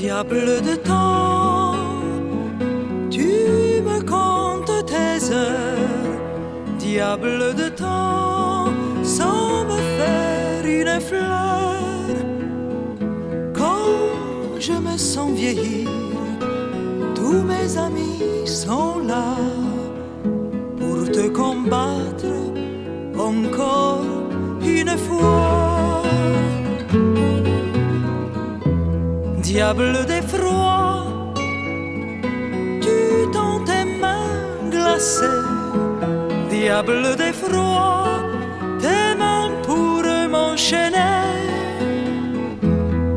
Diable de temps, tu me comptes tes heures. Diable de temps, sans me faire une fleur. Quand je me sens vieillir, tous mes amis sont là pour te combattre encore une fois. Diable d'effroi, tu tends tes mains glacées. Diable d'effroi, tes mains pour m'enchaîner.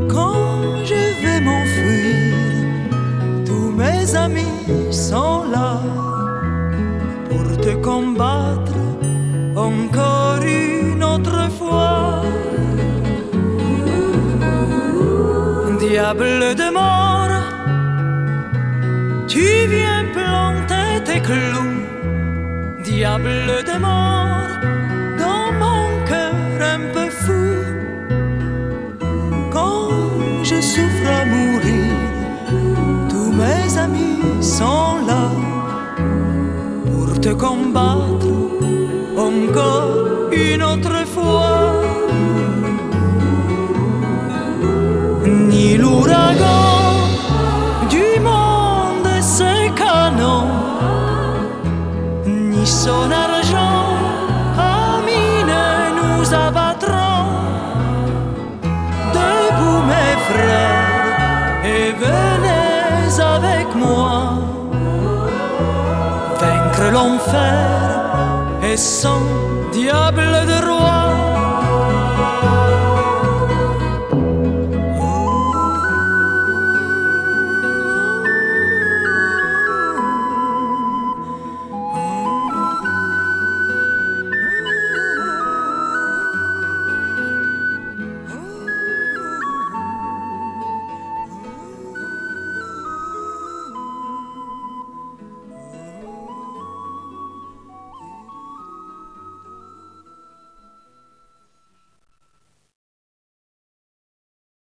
Quand je vais m'enfuir, tous mes amis sont là pour te combattre encore Diable de mort, tu viens planter tes clous. Diable de mort, dans mon cœur un peu fou. Quand je souffre à mourir, tous mes amis sont là pour te combattre encore une autre fois. Ni l'ouragan du monde ses canons, ni son argent à mine nous abattront. Debout mes frères et venez avec moi vaincre l'enfer et son diable de